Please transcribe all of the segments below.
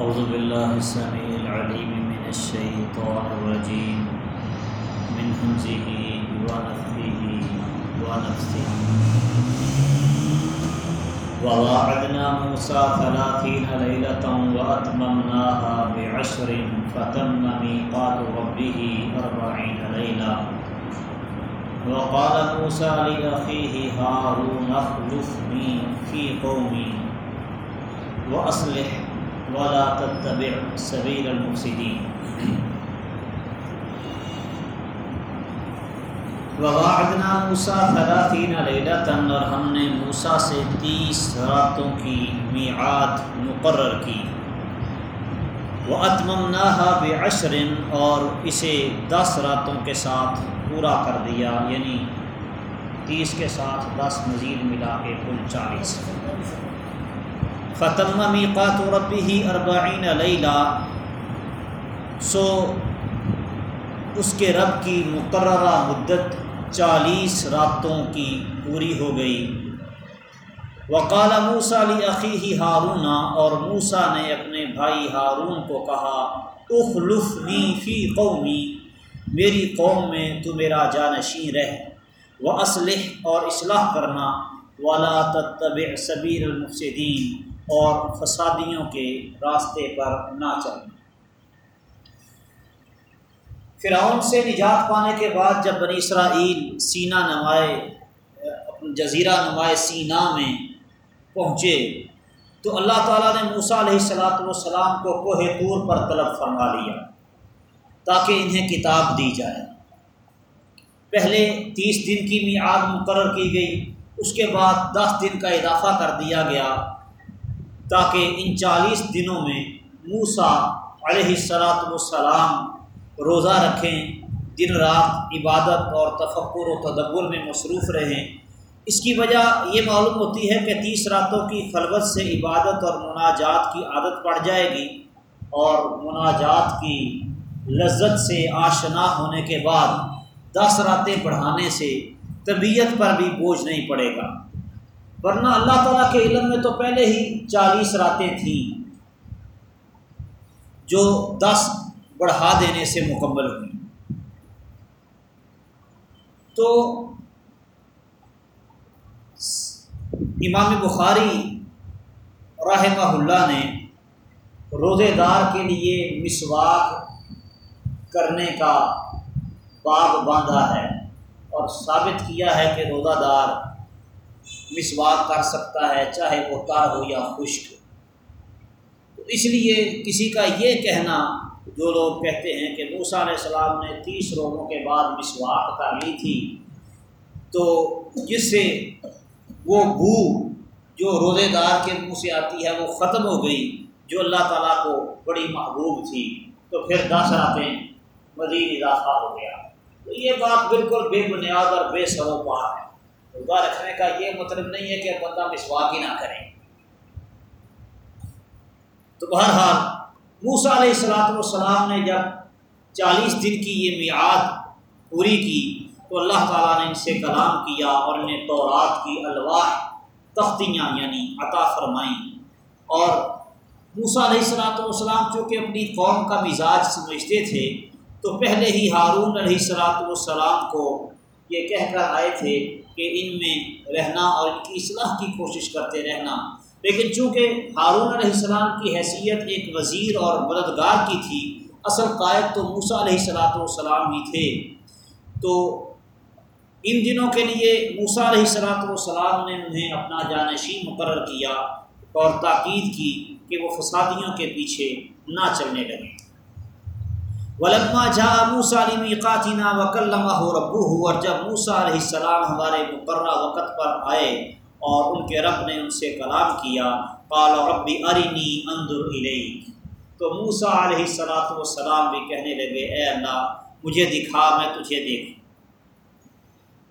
أعوذ بالله السميع العليم من الشيطان الرجيم. من همزه ونفخه ونفسه وواعدنا موسى ثلاثين ليلة وأتممناها بعشر فتم ميقات ربه أربعين ليلة. وقال موسى لأخيه هارون اخلفني في قومي وأصلح ولا تتبع سبيل المفسدين. وواعدنا موسا ثلاثین لیلتن اور ہم نے موسا سے تیس راتوں کی میعاد مقرر کی. وہ اتممناہا بعشر اور اسے دس راتوں کے ساتھ پورا کر دیا یعنی تیس کے ساتھ دس مزید ملا کے کل چالیس فتم میقات ربی ہی اربعین لیلہ سو اس کے رب کی مقررہ مدت چالیس راتوں کی پوری ہو گئی۔ وقال موسا علی عقی ہی ہارون اور موسا نے اپنے بھائی ہارون کو کہا، اخلفنی فی قومی، میری قوم میں تو میرا جانشین رہ و اسلح اور اصلاح کرنا، ولا تتبع سبیر المفسدین۔ اور فسادیوں کے راستے پر نہ چلنا۔ فرعون سے نجات پانے کے بعد جب بنی اسرائیل سینا نمائے جزیرہ نمائے سینا میں پہنچے، تو اللہ تعالیٰ نے موسا علیہ السلاۃ والسلام کو کوہ طور پر طلب فرما لیا تاکہ انہیں کتاب دی جائے۔ پہلے تیس دن کی میعاد مقرر کی گئی، اس کے بعد دس دن کا اضافہ کر دیا گیا۔ تاکہ ان چالیس دنوں میں موسا علیہ السلاۃ والسلام روزہ رکھیں، دن رات عبادت اور تفکر و تدبر میں مصروف رہیں۔ اس کی وجہ یہ معلوم ہوتی ہے کہ تیس راتوں کی خلوت سے عبادت اور مناجات کی عادت پڑ جائے گی اور مناجات کی لذت سے آشنا ہونے کے بعد دس راتیں بڑھانے سے طبیعت پر بھی بوجھ نہیں پڑے گا۔ ورنہ اللہ تعالیٰ کے علم میں تو پہلے ہی چالیس راتیں تھیں جو دس بڑھا دینے سے مکمل ہوئی۔ تو امام بخاری رحمہ اللہ نے روزے دار کے لیے مسواک کرنے کا باب باندھا ہے اور ثابت کیا ہے کہ روزہ دار مسواک کر سکتا ہے، چاہے وہ تار ہو یا خشک۔ تو اس لیے کسی کا یہ کہنا، جو لوگ کہتے ہیں کہ موسیٰ علیہ السلام نے تیس روزوں کے بعد مسواک کر لی تھی، تو جس سے وہ بو جو روزے دار کے منہ سے آتی ہے، وہ ختم ہو گئی، جو اللہ تعالیٰ کو بڑی محبوب تھی۔ تو پھر دس راتیں مزید اضافہ ہو گیا۔ تو یہ بات بالکل بے بنیاد اور بے سرو پار ہے۔ روزہ رکھنے کا یہ مطلب نہیں ہے کہ بندہ مسواک ہی نہ کرے۔ تو بہرحال موسا علیہ السلاۃ والسلام نے جب چالیس دن کی یہ میعاد پوری کی، تو اللہ تعالیٰ نے ان سے کلام کیا اور انہیں تورات کی الواح، تختیاں یعنی عطا فرمائیں۔ اور موسا علیہ السلاۃ والسلام چونکہ اپنی قوم کا مزاج سمجھتے تھے، تو پہلے ہی ہارون علیہ السلاۃ والسلام کو یہ کہہ کر آئے تھے کہ ان میں رہنا اور ان کی اصلاح کی کوشش کرتے رہنا۔ لیکن چونکہ ہارون علیہ السلام کی حیثیت ایک وزیر اور مددگار کی تھی، اصل قائد تو موسا علیہ السلاۃ والسلام ہی تھے۔ تو ان دنوں کے لیے موسا علیہ السلاۃ والسلام نے انہیں اپنا جانشین مقرر کیا اور تاکید کی کہ وہ فسادیوں کے پیچھے نہ چلنے لگے ولما جا موسا علی قاتینہ وکلّہ ہو ربو ہو اور جب موسا علیہ السلام ہمارے مقررہ وقت پر آئے اور ان کے رب نے ان سے کلام کیا، قال ربی ارینی اندر علیہ تو موسا علیہ السلاۃ والسلام بھی کہنے لگے، اے اللہ، مجھے دکھا، میں تجھے دیکھ۔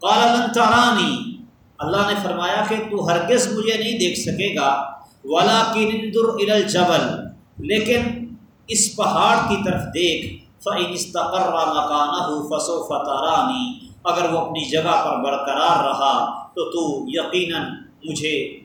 قال لن ترانی۔ اللہ نے فرمایا کہ تو ہرگز مجھے نہیں دیکھ سکے گا ولا اندر الجبل، لیکن اس پہاڑ کی طرف دیکھ۔ فعن استقر مکانہ فسو فتارانی اگر وہ اپنی جگہ پر برقرار رہا تو تو یقیناً مجھے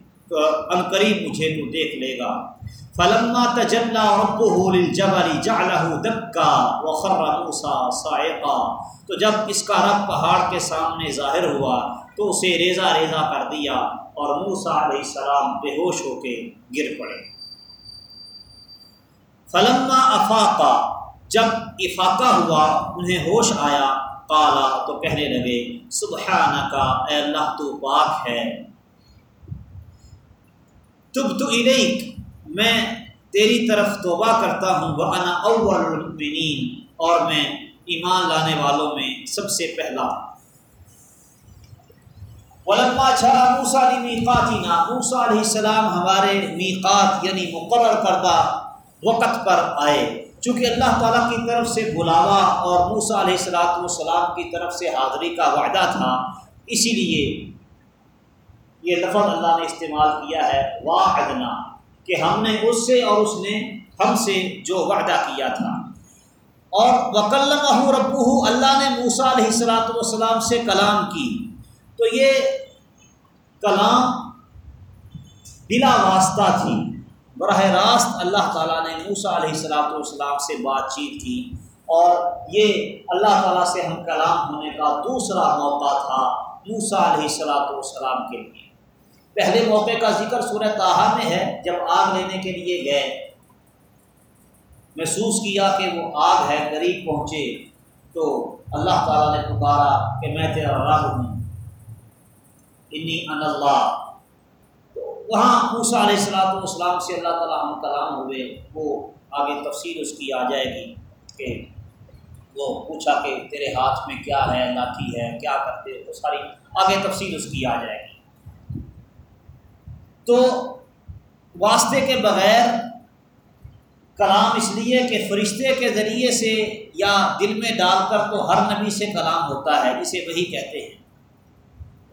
قریب مجھے تو دیکھ لے گا۔ فلما تجلا ربه للجبل جعله دكا وخر موسى صاعقا۔ تو جب اس کا رب پہاڑ کے سامنے ظاہر ہوا تو اسے ریزہ ریزہ کر دیا اور موسا علیہ السلام بے ہوش ہو کے گر پڑے۔ فلما افاقہ جب افاقہ ہوا، انہیں ہوش آیا کالا تو کہنے لگے سبحانہ کا اے اللہ تو پاک ہے۔ تب تو میں تیری طرف توبہ کرتا ہوں وہ انا اول المؤمنین، اور میں ایمان لانے والوں میں سب سے پہلا۔ علما چھڑا موسا علی میقاتی نا موسا علیہ السلام ہمارے میقات یعنی مقرر کردہ وقت پر آئے۔ چونکہ اللہ تعالیٰ کی طرف سے بلاوا اور موسا علیہ السلاۃ والسلام کی طرف سے حاضری کا وعدہ تھا، اسی لیے یہ لفظ اللہ نے استعمال کیا ہے واحدنا کہ ہم نے اس سے اور اس نے ہم سے جو وعدہ کیا تھا۔ اور وکلم ربو اللہ نے موسا علیہ السلاۃ والسلام سے کلام کی۔ تو یہ کلام بلا واسطہ تھی۔ براہ راست اللہ تعالیٰ نے موسا علیہ السلاۃ والسلام سے بات چیت کی اور یہ اللہ تعالیٰ سے ہم کلام ہونے کا دوسرا موقع تھا موسا علیہ السلاۃ والسلام کے لیے۔ پہلے موقع کا ذکر سورہ تاہا میں ہے، جب آگ لینے کے لیے گئے۔ محسوس کیا کہ وہ آگ ہے، قریب پہنچے۔ تو اللہ تعالیٰ نے پکارا کہ میں تیرا رب ہوں۔ انی ان اللہ۔ وہاں موسا علیہ السلاۃ والسلام سے اللہ تعالیٰ ہم کلام ہوئے، وہ آگے تفصیل اس کی آ جائے گی کہ وہ پوچھا کہ تیرے ہاتھ میں کیا ہے، لاٹھی ہے، کیا کرتے وہ ساری آگے تفصیل اس کی آ جائے گی۔ تو واسطے کے بغیر کلام اس لیے کہ فرشتے کے ذریعے سے یا دل میں ڈال کر تو ہر نبی سے کلام ہوتا ہے جسے وہی کہتے ہیں۔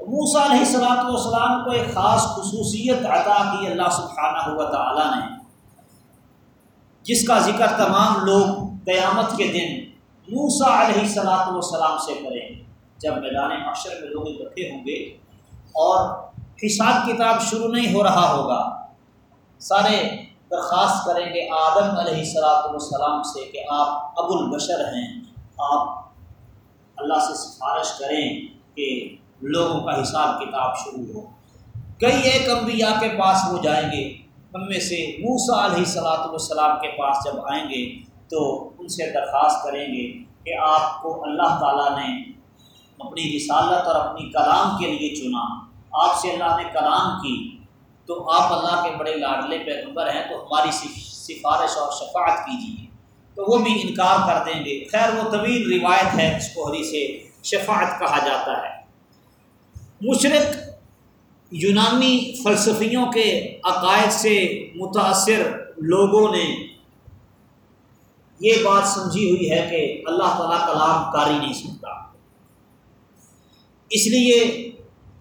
موسا علیہ السلاۃ والسلام کو ایک خاص خصوصیت عطا کی اللہ سبحانہ ہوا تعالیٰ نے، جس کا ذکر تمام لوگ قیامت کے دن موسا علیہ السلاۃ والسلام سے کریں جب میدان معاشر میں لوگ اکٹھے ہوں گے اور حساب کتاب شروع نہیں ہو رہا ہوگا، سارے درخواست کریں گے آدم علیہ السلاۃ والسلام سے کہ آپ ابو البشر ہیں، آپ اللہ سے سفارش کریں کہ لوگوں کا حساب کتاب شروع ہو۔ کئی ایک انبیاء کے پاس وہ جائیں گے۔ ان میں سے موسا علیہ صلاۃ والسلام کے پاس جب آئیں گے تو ان سے درخواست کریں گے کہ آپ کو اللہ تعالیٰ نے اپنی رسالت اور اپنی کلام کے لیے چنا۔ آپ سے اللہ نے کلام کی۔ تو آپ اللہ کے بڑے لاڈلے پیغمبر ہیں، تو ہماری سفارش اور شفاعت کیجیے۔ تو وہ بھی انکار کر دیں گے۔ خیر، وہ طویل روایت ہے، اس کوہری سے شفاعت کہا جاتا ہے۔ مشرق یونانی فلسفیوں کے عقائد سے متاثر لوگوں نے یہ بات سمجھی ہوئی ہے کہ اللہ تعالیٰ کلام کاری نہیں سنتا۔ اس لیے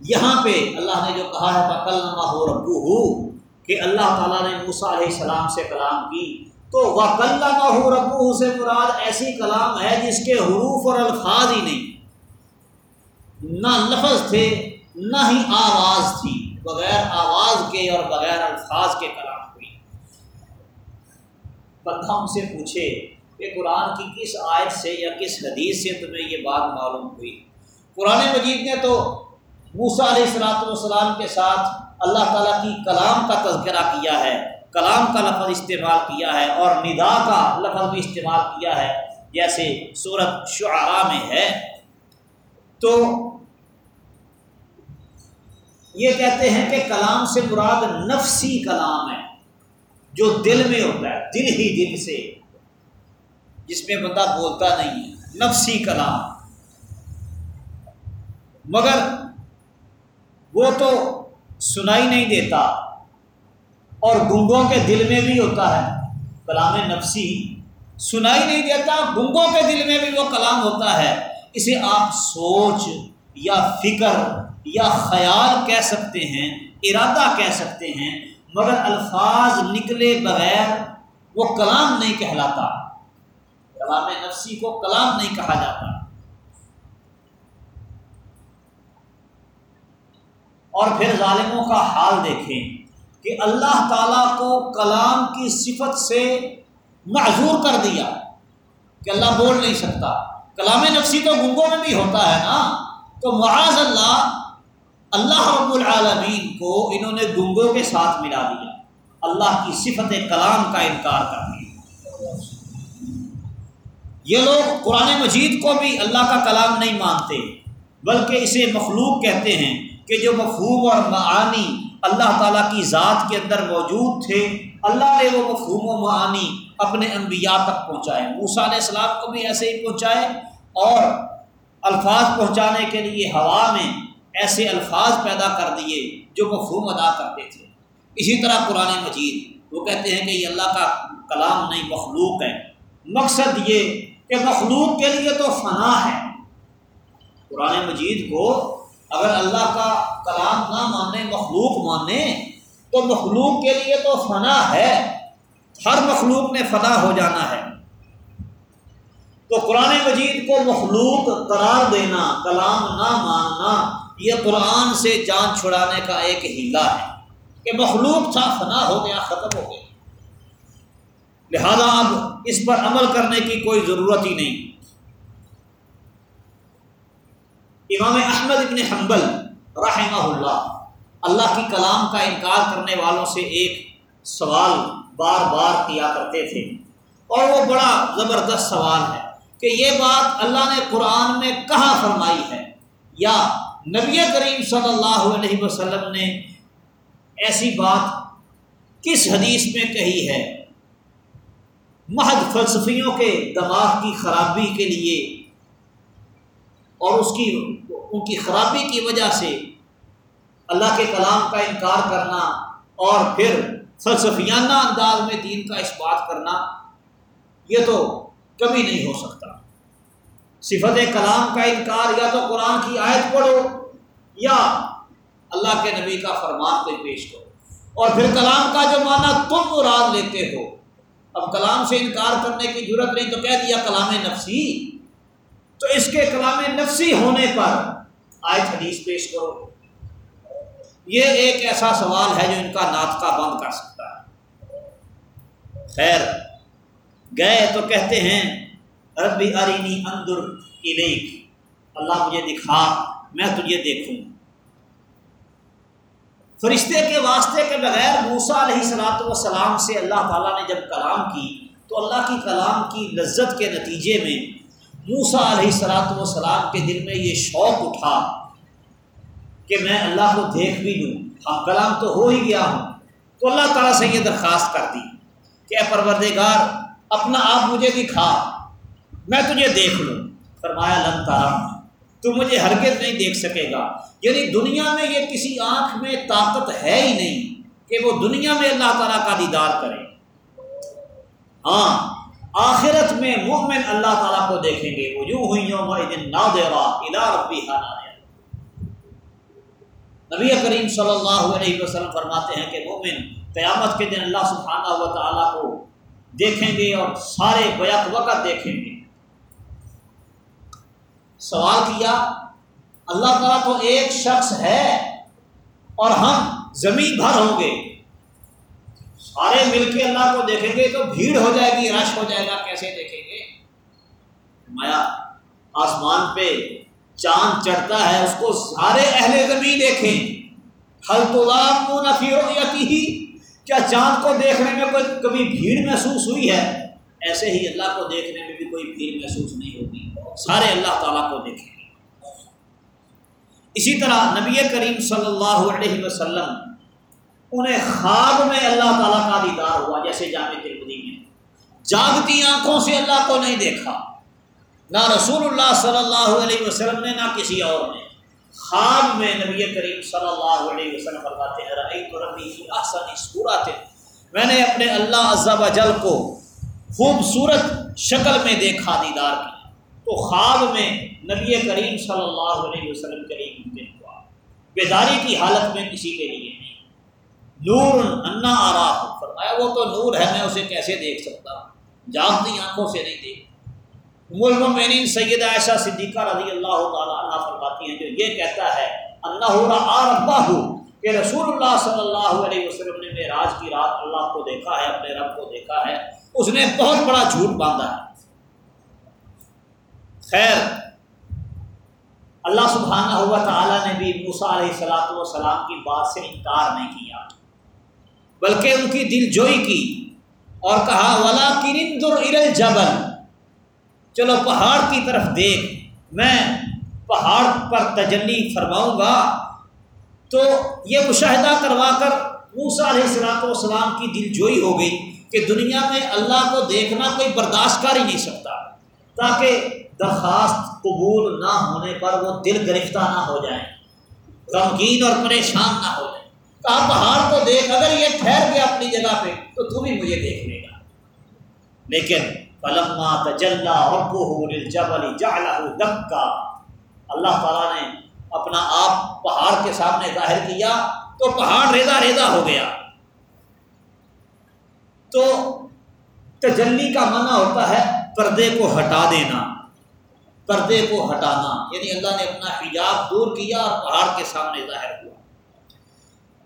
یہاں پہ اللہ نے جو کہا ہے کل ہو ربو ہو کہ اللہ تعالیٰ نے موسا علیہ السلام سے کلام کی۔ تو وہ ہو ربو سے مراد ایسی کلام ہے جس کے حروف اور الفاظ ہی نہیں۔ نہ لفظ تھے نہ ہی آواز تھی، بغیر آواز کے اور بغیر الفاظ کے کلام ہوئی۔ بندہ ان سے پوچھے کہ قرآن کی کس آیت سے یا کس حدیث سے تمہیں یہ بات معلوم ہوئی؟ قرآن مجید نے تو موسا علیہ السلاۃ والسلام کے ساتھ اللہ تعالیٰ کی کلام کا تذکرہ کیا ہے، کلام کا لفظ استعمال کیا ہے اور ندا کا لفظ بھی استعمال کیا ہے، جیسے صورت شعراء میں ہے۔ تو یہ کہتے ہیں کہ کلام سے مراد نفسی کلام ہے، جو دل میں ہوتا ہے، دل ہی دل سے، جس میں بندہ بولتا نہیں ہے، نفسی کلام۔ مگر وہ تو سنائی نہیں دیتا اور گنگوں کے دل میں بھی ہوتا ہے، کلام نفسی۔ سنائی نہیں دیتا، گنگوں کے دل میں بھی وہ کلام ہوتا ہے۔ اسے آپ سوچ یا فکر یا خیال کہہ سکتے ہیں، ارادہ کہہ سکتے ہیں، مگر الفاظ نکلے بغیر وہ کلام نہیں کہلاتا۔ کلام نفسی کو کلام نہیں کہا جاتا۔ اور پھر ظالموں کا حال دیکھیں کہ اللہ تعالیٰ کو کلام کی صفت سے معذور کر دیا کہ اللہ بول نہیں سکتا۔ کلام نفسی تو گنگوں میں بھی ہوتا ہے نا۔ تو معاذ اللہ اللہ رب العالمین کو انہوں نے گنگوں کے ساتھ ملا دیا۔ اللہ کی صفت کلام کا انکار کر دیا۔ یہ لوگ قرآن مجید کو بھی اللہ کا کلام نہیں مانتے، بلکہ اسے مخلوق کہتے ہیں کہ جو مفہوم اور معانی اللہ تعالیٰ کی ذات کے اندر موجود تھے، اللہ نے وہ مفہوم و معانی اپنے انبیاء تک پہنچائے۔ موسیٰ علیہ السلام کو بھی ایسے ہی پہنچائے اور الفاظ پہنچانے کے لیے ہوا میں ایسے الفاظ پیدا کر دیے جو مفہوم ادا کرتے تھے۔ اسی طرح قرآن مجید، وہ کہتے ہیں کہ یہ اللہ کا کلام نہیں، مخلوق ہے۔ مقصد یہ کہ مخلوق کے لیے تو فنا ہے۔ قرآن مجید کو اگر اللہ کا کلام نہ مانے، مخلوق مانے، تو مخلوق کے لیے تو فنا ہے۔ ہر مخلوق نے فنا ہو جانا ہے۔ تو قرآن مجید کو مخلوق قرار دینا، کلام نہ ماننا یہ قرآن سے جان چھڑانے کا ایک ہیلا ہے کہ مخلوق تھا، فنا ہو گیا، ختم ہو گیا۔ لہذا اب اس پر عمل کرنے کی کوئی ضرورت ہی نہیں۔ امام احمد ابن حنبل رحمہ اللہ اللہ کی کلام کا انکار کرنے والوں سے ایک سوال بار بار کیا کرتے تھے۔ اور وہ بڑا زبردست سوال ہے کہ یہ بات اللہ نے قرآن میں کہاں فرمائی ہے؟ یا نبی کریم صلی اللہ علیہ وسلم نے ایسی بات کس حدیث میں کہی ہے؟ محض فلسفیوں کے دماغ کی خرابی کے لیے اور اس کی، ان کی خرابی کی وجہ سے اللہ کے کلام کا انکار کرنا اور پھر فلسفیانہ انداز میں دین کا اس بات کرنا، یہ تو کبھی نہیں ہو سکتا۔ صفت کلام کا انکار یا تو قرآن کی آیت پڑھو یا اللہ کے نبی کا فرمان پہ پیش کرو۔ اور پھر کلام کا جو معنی تم مراد لیتے ہو۔ اب کلام سے انکار کرنے کی ضرورت نہیں تو کہہ دیا کلام نفسی۔ تو اس کے کلام نفسی ہونے پر آئے حدیث پیش کرو۔ یہ ایک ایسا سوال ہے جو ان کا ناطقہ بند کر سکتا ہے۔ خیر، گئے تو کہتے ہیں ربی ارینی اندر الیک۔ اللہ مجھے دکھا، میں تجھے دیکھوں۔ فرشتے کے واسطے کے بغیر موسا علیہ صلاحت وسلام سے اللہ تعالیٰ نے جب کلام کی، تو اللہ کی کلام کی لذت کے نتیجے میں موسا علیہ صلاحت وسلام کے دل میں یہ شوق اٹھا کہ میں اللہ کو دیکھ بھی لوں۔ اب کلام تو ہو ہی گیا ہوں۔ تو اللہ تعالیٰ سے یہ درخواست کر دی کہ اے پروردگار، اپنا آپ مجھے دکھا۔ میں تجھے دیکھ لوں۔ فرمایا، لن تارا تو مجھے ہرگز نہیں دیکھ سکے گا۔ یعنی دنیا میں یہ کسی آنکھ میں طاقت ہے ہی نہیں کہ وہ دنیا میں اللہ تعالیٰ کا دیدار کرے۔ ہاں آخرت میں مومن اللہ تعالیٰ کو دیکھیں گے۔ وہ یوں ہوئی نہ دے ربی نبی کریم صلی اللہ علیہ وسلم فرماتے ہیں کہ مومن قیامت کے دن اللہ سبحانہ و تعالیٰ کو دیکھیں گے اور سارے بیک وقت دیکھیں گے۔ سوال کیا، اللہ تعالیٰ تو ایک شخص ہے اور ہم زمین بھر ہوں گے۔ سارے مل کے اللہ کو دیکھیں گے تو بھیڑ ہو جائے گی، رش ہو جائے گا، کیسے دیکھیں گے؟ مایا آسمان پہ چاند چڑھتا ہے، اس کو سارے اہل زمین دیکھیں۔ ہل تو نفی ہی کیا چاند کو دیکھنے میں کوئی کبھی بھیڑ محسوس ہوئی ہے؟ ایسے ہی اللہ کو دیکھنے میں بھی کوئی بھیڑ محسوس نہیں ہوگی سارے اللہ تعالیٰ کو دیکھیں۔ اسی طرح نبی کریم صلی اللہ علیہ وسلم انہیں خواب میں اللہ تعالیٰ کا دیدار ہوا، جیسے جامع ترمدی میں۔ جاگتی آنکھوں سے اللہ کو نہیں دیکھا۔ نہ رسول اللہ صلی اللہ علیہ وسلم نے، نہ کسی اور نے۔ خواب میں نبی کریم صلی اللہ علیہ وسلم فرماتے ہیں رہی تو ربی آسانی صورت میں نے اپنے اللہ عزب جل کو خوبصورت شکل میں دیکھا، دیدار کی۔ تو خواب میں نبی کریم صلی اللہ علیہ وسلم کریم ہوا۔ بیداری کی حالت میں کسی کے لیے نہیں۔ نور انا آ رہا ہوں فرمایا، وہ تو نور ہے، میں اسے کیسے دیکھ سکتا ہوں؟ آنکھوں سے نہیں دیکھ۔ ملمین سید عائشہ صدیقہ رضی اللہ تعالیٰ عنہ فرماتی ہیں، جو یہ کہتا ہے اللہ ربا کہ رسول اللہ صلی اللہ علیہ وسلم نے معراج کی رات اللہ کو دیکھا ہے، اپنے رب کو دیکھا ہے۔ اس نے بہت بڑا جھوٹ باندھا ہے۔ خیر۔ اللہ سبحانہ ہوا تعالیٰ نے بھی موسا علیہ السلاۃ والسلام کی بات سے انکار نہیں کیا، بلکہ ان کی دل جوئی کی اور کہا، ولا کرندر جبل چلو پہاڑ کی طرف دیکھ، میں پہاڑ پر تجلی فرماؤں گا۔ تو یہ مشاہدہ کروا کر موسا علیہ السلاۃ والسلام کی دل جوئی ہو گئی کہ دنیا میں اللہ کو دیکھنا کوئی برداشت کر ہی نہیں سکتا، تاکہ درخواست قبول نہ ہونے پر وہ دل گرفتہ نہ ہو جائیں غمگین اور پریشان نہ ہو جائیں کہا پہاڑ کو دیکھ، اگر یہ ٹھہر گیا اپنی جگہ پہ، تو تم ہی مجھے دیکھ لے گا۔ لیکن پلما تجلا ربو جبل جعلہ دکا۔ اللہ تعالیٰ نے اپنا آپ پہاڑ کے سامنے ظاہر کیا، تو پہاڑ ریزا ریزا ہو گیا۔ تو تجلی کا منع ہوتا ہے پردے کو ہٹا دینا۔ پردے کو ہٹانا یعنی اللہ نے اپنا حجاب دور کیا اور پہاڑ کے سامنے ظاہر ہوا۔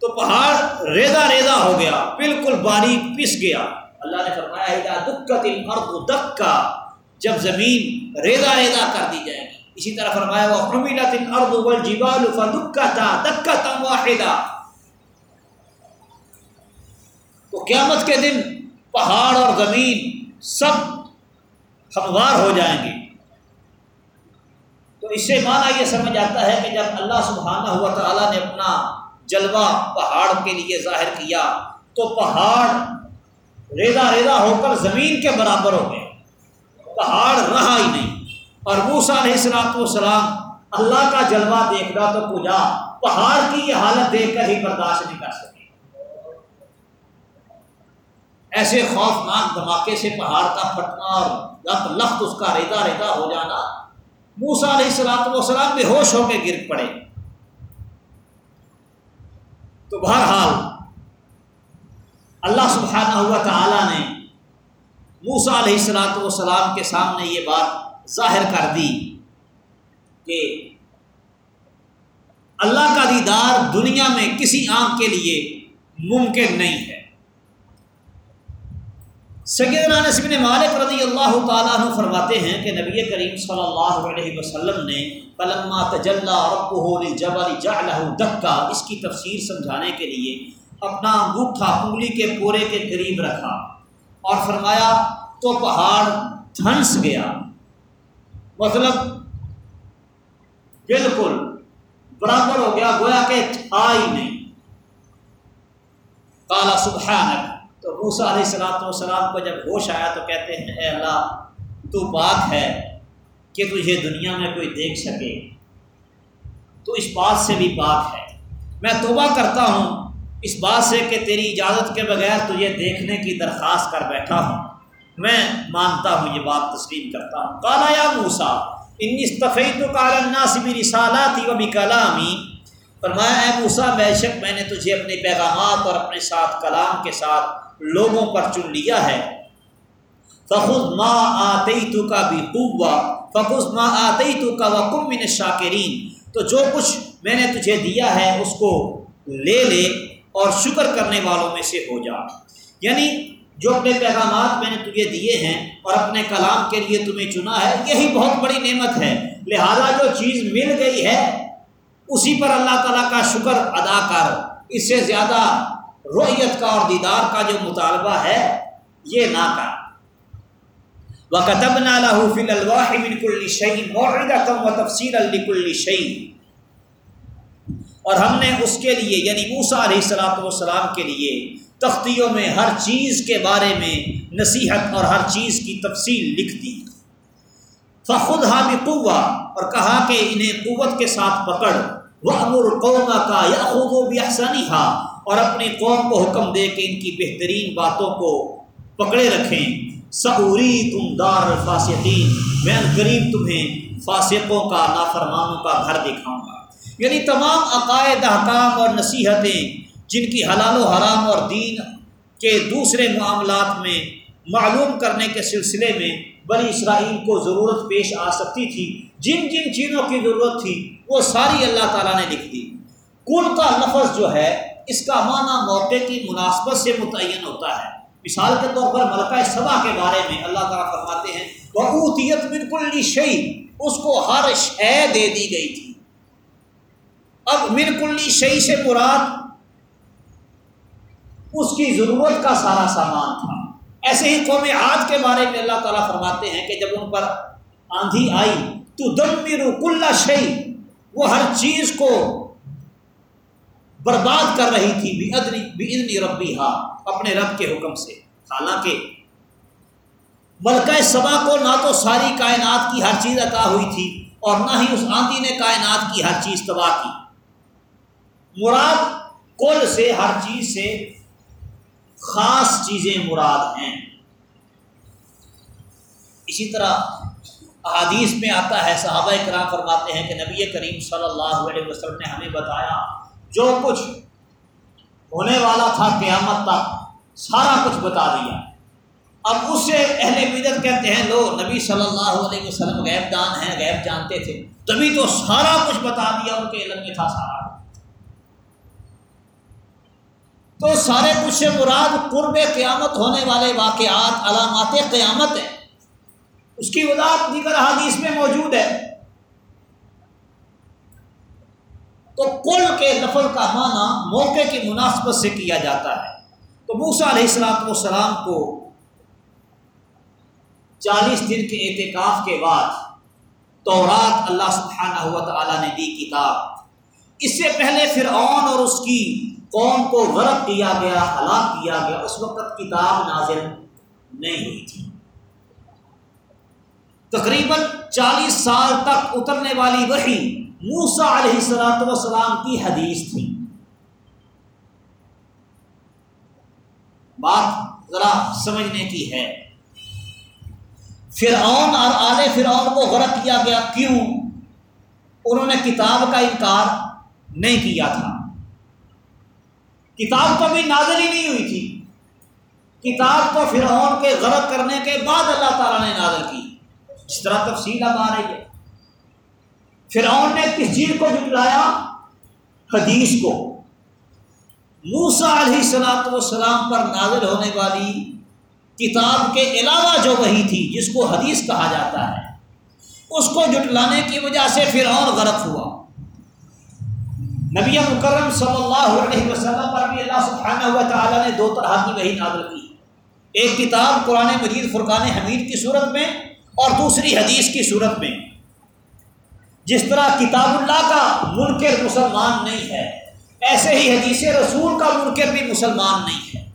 تو پہاڑ ریزا ریزا ہو گیا، بالکل باریک پس گیا۔ اللہ نے فرمایا دکت المرد دکا جب زمین ریزا ریزا کر دی جائے گی۔ اسی طرح فرمایا وہ حمیلت الارض والجبال فدکتا دکتا واحدہ تو قیامت کے دن پہاڑ اور زمین سب ہموار ہو جائیں گے۔ اس سے معنی یہ سمجھ آتا ہے کہ جب اللہ سبحانہ ہوا تعالیٰ نے اپنا جلوہ پہاڑ کے لیے ظاہر کیا، تو پہاڑ ریزا ریزا ہو کر زمین کے برابر ہو گئے۔ پہاڑ رہا ہی نہیں۔ اور موسا علیہ السلاط والسلام اللہ کا جلوہ دیکھ رہا تو پوجا، پہاڑ کی یہ حالت دیکھ کر ہی برداشت نہیں کر سکے۔ ایسے خوفناک دھماکے سے پہاڑ کا پھٹنا اور لخت لخت اس کا ریتا ریتا ہو جانا موسا علیہ السلاط والسلام بے ہوش ہو کے گر پڑے۔ تو بہرحال اللہ سبحانہ ہوا تعالیٰ نے موسا علیہ السلاۃ والسلام کے سامنے یہ بات ظاہر کر دی کہ اللہ کا دیدار دنیا میں کسی آنکھ کے لیے ممکن نہیں ہے۔ سیدنا نانس بن مالک رضی اللہ تعالیٰ عنہ فرماتے ہیں کہ نبی کریم صلی اللہ علیہ وسلم نے پلما تجلّہ رب جبل جعلہ دکا اس کی تفسیر سمجھانے کے لیے اپنا انگوٹھا انگلی کے پورے کے قریب رکھا اور فرمایا تو پہاڑ دھنس گیا۔ مطلب بالکل برابر ہو گیا، گویا کہ تھا ہی نہیں۔ کالا سبحانک تو موسا علیہ السلام والسلام کو جب ہوش آیا تو کہتے ہیں، اے اللہ، تو پاک ہے کہ تجھے دنیا میں کوئی دیکھ سکے۔ تو اس بات سے بھی پاک ہے۔ میں توبہ کرتا ہوں اس بات سے کہ تیری اجازت کے بغیر تجھے دیکھنے کی درخواست کر بیٹھا ہوں۔ میں مانتا ہوں یہ بات تسلیم کرتا ہوں۔ کالا یا موسا ان استفی تو کالا بھی رسالاتی و بھی کلامی فرمایا، اے موسا بے شک میں نے تجھے اپنے پیغامات اور اپنے ساتھ کلام کے ساتھ لوگوں پر چن لیا ہے۔ فخذ ما آتی تو کا بھی قوا فخذ ما آتی تو کا وکم من شاکرین تو جو کچھ میں نے تجھے دیا ہے، اس کو لے لے اور شکر کرنے والوں میں سے ہو جا۔ یعنی جو اپنے پیغامات میں نے تجھے دیے ہیں اور اپنے کلام کے لیے تمہیں چنا ہے، یہی بہت بڑی نعمت ہے۔ لہذا جو چیز مل گئی ہے اسی پر اللہ تعالیٰ کا شکر ادا کر۔ اس سے زیادہ رویت کا اور دیدار کا جو مطالبہ ہے، یہ نہ کر۔ وقتب نہ فل الواح بالکل شعی و تفصیل الکل شعی اور ہم نے اس کے لیے یعنی موسا علیہ السلاۃ والسلام کے لیے، تختیوں میں ہر چیز کے بارے میں نصیحت اور ہر چیز کی تفصیل لکھ دی۔ فخود حامی قوا اور کہا کہ انہیں قوت کے ساتھ پکڑ۔ وہ امر قوما کا یا خود و بھی اور اپنی قوم کو حکم دے کے ان کی بہترین باتوں کو پکڑے رکھیں۔ سعوری تم دار فاسقین میں قریب تمہیں فاسقوں کا، نافرمانوں کا گھر دکھاؤں گا۔ یعنی تمام عقائد، احکام اور نصیحتیں جن کی حلال و حرام اور دین کے دوسرے معاملات میں معلوم کرنے کے سلسلے میں بنی اسرائیل کو ضرورت پیش آ سکتی تھی۔ جن جن چیزوں کی ضرورت تھی، وہ ساری اللہ تعالیٰ نے لکھ دی۔ کل کا لفظ جو ہے، اس کا معنی موقع کی مناسبت سے متعین ہوتا ہے۔ مثال کے طور پر ملکہ صبا کے بارے میں اللہ تعالیٰ فرماتے ہیں بہوتیت بالکل شعی اس کو ہر شے دے دی گئی تھی۔ اب بالکل شعی سے مراد، اس کی ضرورت کا سارا سامان تھا۔ ایسے ہی قوم آج کے بارے میں اللہ تعالیٰ فرماتے ہیں کہ جب ان پر آندھی آئی تو دم میرو کل شعی وہ ہر چیز کو برباد کر رہی تھی بھی ادنی بھی ادنی ربی ہاں اپنے رب کے حکم سے۔ حالانکہ ملکہ سبا کو نہ تو ساری کائنات کی ہر چیز عطا ہوئی تھی اور نہ ہی اس آندھی نے کائنات کی ہر چیز تباہ کی۔ مراد کل سے، ہر چیز سے خاص چیزیں مراد ہیں۔ اسی طرح احادیث میں آتا ہے، صحابہ کرام فرماتے ہیں کہ نبی کریم صلی اللہ علیہ وسلم نے ہمیں بتایا، جو کچھ ہونے والا تھا قیامت تک، سارا کچھ بتا دیا۔ اب اس سے اہل بدت کہتے ہیں، لو، نبی صلی اللہ علیہ وسلم غیب دان ہیں، غیب جانتے تھے، تبھی تو سارا کچھ بتا دیا، ان کے علم میں تھا سارا۔ تو سارے کچھ مراد قرب قیامت ہونے والے واقعات، علامات قیامت ہیں۔ اس کی وضاحت دیگر حادیث میں موجود ہے۔ تو کل کے لفظ کا معنی موقع کی مناسبت سے کیا جاتا ہے۔ تو موسا علیہ السلام والسلام کو چالیس دن کے اعتکاف کے بعد تورات اللہ سبحانہ ہوا تعالیٰ نے دی کتاب۔ اس سے پہلے فرعون اور اس کی قوم کو غرق کیا گیا، ہلاک کیا گیا، اس وقت کتاب نازل نہیں ہوئی تھی۔ تقریباً چالیس سال تک اترنے والی وہی موسا علیہ السلاۃ وسلام کی حدیث تھی۔ بات ذرا سمجھنے کی ہے۔ فرعون اور آل فرعون کو غرق کیا گیا کیوں؟ انہوں نے کتاب کا انکار نہیں کیا تھا۔ کتاب تو بھی نازل ہی نہیں ہوئی تھی۔ کتاب کو فرعون کے غرق کرنے کے بعد اللہ تعالیٰ نے نازل کی۔ اس طرح تفصیل اب آ رہی ہے۔ فرعون نے کس چیز کو جٹلایا حدیث کو۔ موسا علیہ سلاط وسلام پر نازل ہونے والی کتاب کے علاوہ جو وہی تھی، جس کو حدیث کہا جاتا ہے، اس کو جٹلانے کی وجہ سے فرعون غرق ہوا۔ نبی مکرم صلی اللہ علیہ وسلم پر بھی اللہ سبحانہ ہوا تعالیٰ نے دو طرح کی وہی نازل کی۔ ایک کتاب قرآن مجید فرقان حمید کی صورت میں اور دوسری حدیث کی صورت میں۔ جس طرح کتاب اللہ کا منکر مسلمان نہیں ہے، ایسے ہی حدیث رسول کا منکر بھی مسلمان نہیں ہے۔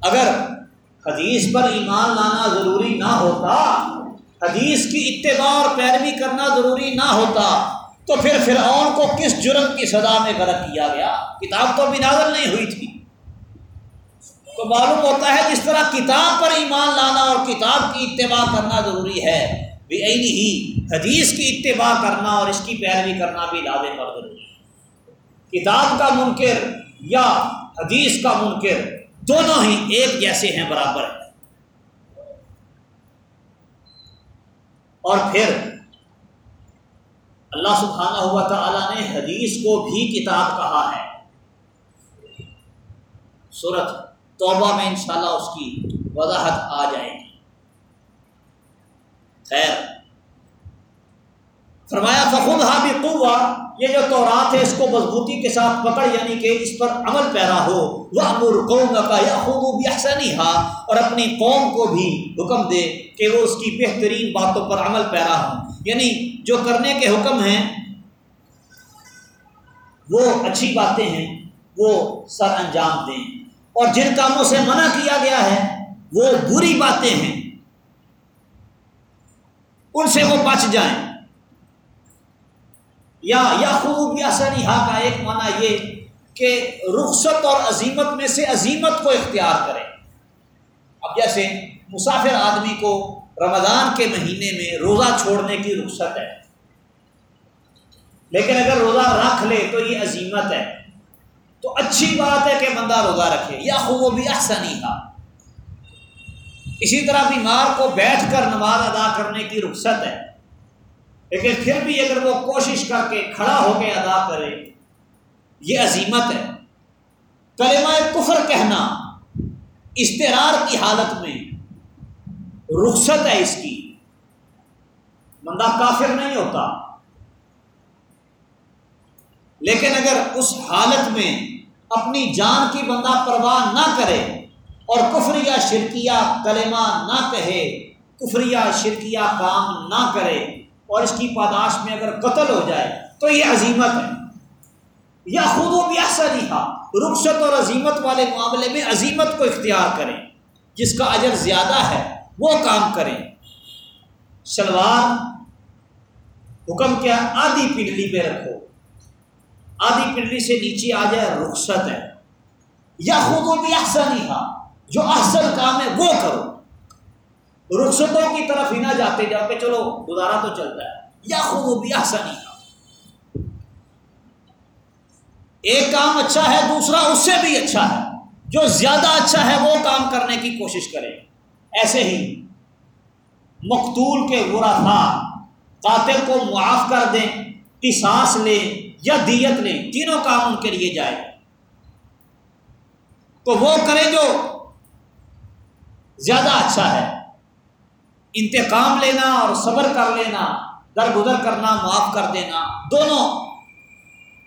اگر حدیث پر ایمان لانا ضروری نہ ہوتا حدیث کی اتباع اور پیروی کرنا ضروری نہ ہوتا تو پھر فرعون کو کس جرم کی سزا میں غلط کیا گیا؟ کتاب تو بھی نازل نہیں ہوئی تھی۔ تو معلوم ہوتا ہے جس طرح کتاب پر ایمان لانا اور کتاب کی اتباع کرنا ضروری ہے، بے ہی حدیث کی اتباع کرنا اور اس کی پیروی کرنا بھی لازم پر ضروری ہے۔ کتاب کا منکر یا حدیث کا منکر دونوں ہی ایک جیسے ہیں، برابر ہیں۔ اور پھر اللہ سبحانہ ہوا تعالیٰ نے حدیث کو بھی کتاب کہا ہے۔ صورت توبہ میں انشاءاللہ اس کی وضاحت آ جائے گی۔ خیر۔ فرمایا فخود بھی قوا یہ جو تورات ہے، اس کو مضبوطی کے ساتھ پکڑ یعنی کہ اس پر عمل پیرا ہو۔ وہ امر قوم کا یا خود بھی اور اپنی قوم کو بھی حکم دے کہ وہ اس کی بہترین باتوں پر عمل پیرا ہوں۔ یعنی جو کرنے کے حکم ہیں، وہ اچھی باتیں ہیں، وہ سر انجام دیں۔ اور جن کاموں سے منع کیا گیا ہے، وہ بری باتیں ہیں۔ ان سے وہ بچ جائیں۔ یا یا خوب یا سنیحا کا ایک معنی یہ کہ رخصت اور عظیمت میں سے عظیمت کو اختیار کریں۔ اب جیسے مسافر آدمی کو رمضان کے مہینے میں روزہ چھوڑنے کی رخصت ہے، لیکن اگر روزہ رکھ لے تو یہ عظیمت ہے۔ تو اچھی بات ہے کہ بندہ روزہ رکھے یا خوب بھی احسنی تھا۔ اسی طرح بیمار کو بیٹھ کر نماز ادا کرنے کی رخصت ہے۔ لیکن پھر بھی اگر وہ کوشش کر کے کھڑا ہو کے ادا کرے، یہ عظیمت ہے۔ کلمہ کفر کہنا اشترار کی حالت میں رخصت ہے اس کی۔ بندہ کافر نہیں ہوتا۔ لیکن اگر اس حالت میں اپنی جان کی بندہ پرواہ نہ کرے اور کفریہ شرکیہ کلمہ نہ کہے، کفریہ شرکیہ کام نہ کرے اور اس کی پاداش میں اگر قتل ہو جائے تو یہ عظیمت ہے۔ یا خود و بیاسا رہا رخصت اور عظیمت والے معاملے میں عظیمت کو اختیار کریں۔ جس کا اجر زیادہ ہے، وہ کام کریں۔ شلوار، حکم کیا، آدھی پنڈلی پہ رکھو۔ آدھی پنڈلی سے نیچے آ جائے، رخصت ہے۔ یا خود وہ بھی احسن ہی جو احسن کام ہے، وہ کرو۔ رخصتوں کی طرف ہی نہ جاتے جاؤ کہ چلو گزارا تو چلتا ہے۔ یا خود وہ بھی ایک کام اچھا ہے، دوسرا اس سے بھی اچھا ہے۔ جو زیادہ اچھا ہے وہ کام کرنے کی کوشش کرے۔ ایسے ہی مقتول کے برا تھا قاتل کو معاف کر دیں، قصاص لیں یا دیت لیں، تینوں کام ان کے لیے جائے تو وہ کرے جو زیادہ اچھا ہے۔ انتقام لینا اور صبر کر لینا، درگزر کرنا، معاف کر دینا، دونوں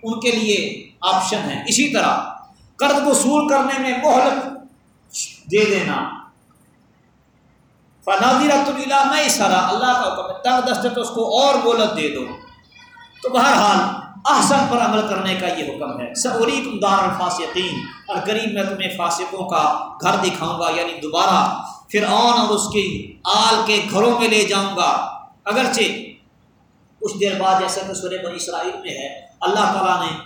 ان کے لیے آپشن ہے اسی طرح قرض وصول کرنے میں مہلت دے دینا۔ فنادی رت اللہ میں اشارہ اللہ کا حکم تنگ دست تو اس کو اور مہلت دے دو۔ تو بہرحال احسن پر عمل کرنے کا یہ حکم ہے۔ سعوری تم دار الفاصین اور قریب میں تمہیں فاسقوں کا گھر دکھاؤں گا یعنی دوبارہ پھر آن اور اس کی آل کے گھروں میں لے جاؤں گا۔ اگرچہ کچھ دیر بعد جیسا کہ سورہ بنی اسرائیل میں ہے، اللہ تعالیٰ نے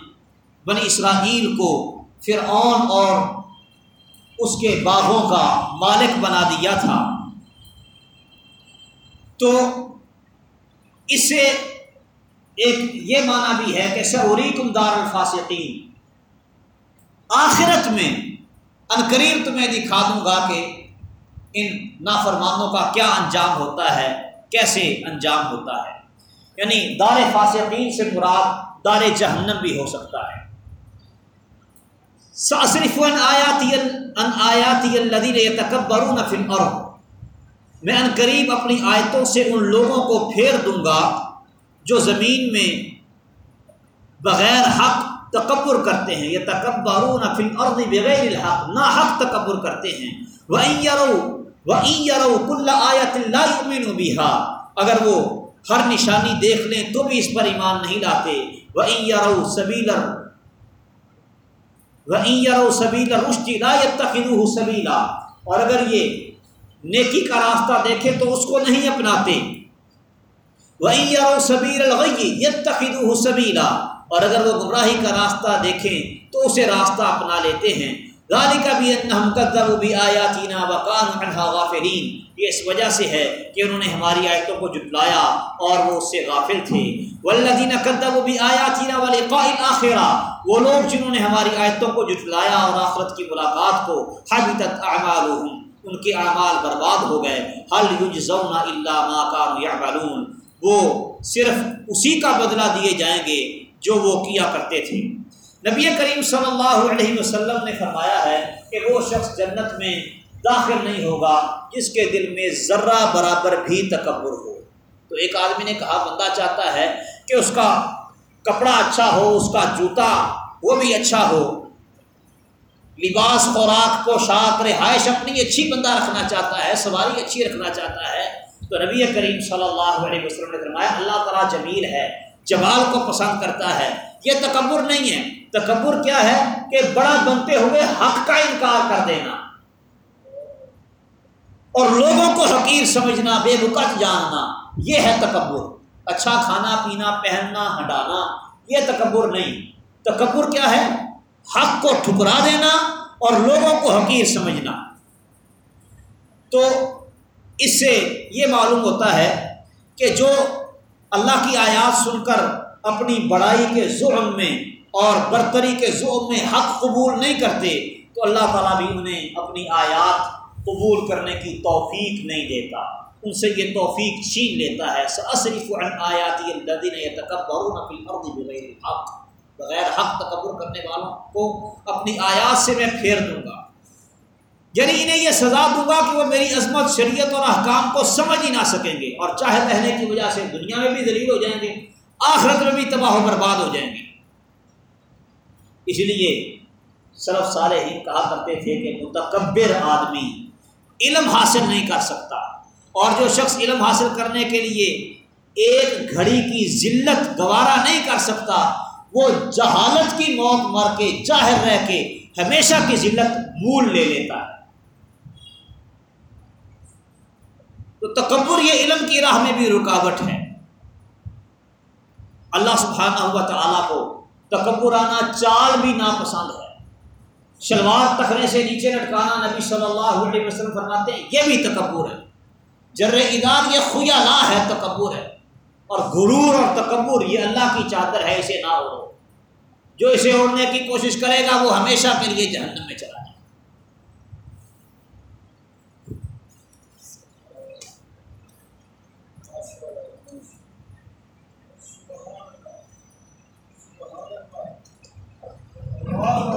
بنی اسرائیل کو فرعون اور اس کے باغوں کا مالک بنا دیا تھا۔ تو اس سے ایک یہ معنی بھی ہے کہ سعوری تم دار الفاصین آخرت میں عنقریب تمہیں دکھا دوں گا کہ ان نافرمانوں کا کیا انجام ہوتا ہے؟ کیسے انجام ہوتا ہے؟ یعنی دار فاسقین سے مراد دار جہنم بھی ہو سکتا ہے۔ صرف ان آیاتی ان آیاتی الدین تکبر فل اور میں ان قریب اپنی آیتوں سے ان لوگوں کو پھیر دوں گا جو زمین میں بغیر حق تکبر کرتے ہیں۔ یہ تکبر فل اور بغیر الحق نہ حق تکبر کرتے ہیں۔ وہ یرو وہ کل اگر وہ ہر نشانی دیکھ لیں تو بھی اس پر ایمان نہیں لاتے۔ وہ یارو سبیلر وہ یارو سبیلا رشتی لا تخیر سبیلا اور اگر یہ نیکی کا راستہ دیکھے تو اس کو نہیں اپناتے۔ وہ یارو سبیر الغی یہ سبیلا اور اگر وہ گمراہی کا راستہ دیکھیں تو اسے راستہ اپنا لیتے ہیں۔ غالی کا بھی ہم قدر بھی آیا تینا وقان یہ اس وجہ سے ہے کہ انہوں نے ہماری آیتوں کو جٹلایا اور وہ اس سے غافل تھے۔ ولدین قدر وہ بھی آیا تینا والے آخرہ وہ لوگ جنہوں نے ہماری آیتوں کو جٹلایا اور آخرت کی ملاقات کو حبیطت اعمالهم ان کے اعمال برباد ہو گئے۔ حل یجزون الا ما كانوا يعملون وہ صرف اسی کا بدلہ دیے جائیں گے جو وہ کیا کرتے تھے۔ نبی کریم صلی اللہ علیہ وسلم نے فرمایا ہے کہ وہ شخص جنت میں داخل نہیں ہوگا جس کے دل میں ذرہ برابر بھی تکبر ہو۔ تو ایک آدمی نے کہا، بندہ چاہتا ہے کہ اس کا کپڑا اچھا ہو، اس کا جوتا وہ بھی اچھا ہو۔ لباس، خوراک، پوشاک، رہائش اپنی اچھی بندہ رکھنا چاہتا ہے، سواری اچھی رکھنا چاہتا ہے۔ تو نبی کریم صلی اللہ علیہ وسلم نے فرمایا، اللہ تعالیٰ جمیل ہے۔ جمال کو پسند کرتا ہے۔ یہ تکبر نہیں ہے۔ تکبر کیا ہے؟ کہ بڑا بنتے ہوئے حق کا انکار کر دینا۔ اور لوگوں کو حقیر سمجھنا، بے بکت جاننا، یہ ہے تکبر۔ اچھا کھانا، پینا، پہننا ہٹانا یہ تکبر نہیں۔ تکبر کیا ہے؟ حق کو ٹھکرا دینا اور لوگوں کو حقیر سمجھنا۔ تو اس سے یہ معلوم ہوتا ہے کہ جو اللہ کی آیات سن کر اپنی بڑائی کے ظلم میں اور برتری کے ذوق میں حق قبول نہیں کرتے، تو اللہ تعالیٰ بھی انہیں اپنی آیات قبول کرنے کی توفیق نہیں دیتا۔ ان سے یہ توفیق چھین لیتا ہے۔ صرف آیاتی الدین تکبر بغیر حق بغیر حق تکبر کرنے والوں کو اپنی آیات سے میں پھیر دوں گا۔ یعنی انہیں یہ سزا دوں گا کہ وہ میری عظمت، شریعت اور احکام کو سمجھ ہی نہ سکیں گے اور چاہے رہنے کی وجہ سے دنیا میں بھی دلیل ہو جائیں گے، آخرت میں بھی تباہ و برباد ہو جائیں گے۔ اس لیے صرف سارے ہی کہا کرتے تھے کہ متکبر آدمی علم حاصل نہیں کر سکتا۔ اور جو شخص علم حاصل کرنے کے لیے ایک گھڑی کی ذلت گوارا نہیں کر سکتا، وہ جہالت کی موت مر کے ظاہر رہ کے ہمیشہ کی ذلت مول لے لیتا ہے۔ تو تکبر یہ علم کی راہ میں بھی رکاوٹ ہے۔ اللہ سبحانہ ہوا تعالیٰ کو تکبرانہ چال بھی ناپسند ہے۔ شلوار تخرے سے نیچے لٹکانا نبی صلی اللہ علیہ وسلم فرماتے ہیں، یہ بھی تکبر ہے۔ جر ادار یہ خویا لا ہے، تکبر ہے۔ اور غرور اور تکبر یہ اللہ کی چادر ہے، اسے نہ اوڑھو۔ جو اسے اوڑھنے کی کوشش کرے گا، وہ ہمیشہ کے لیے جہنم میں چلا بہت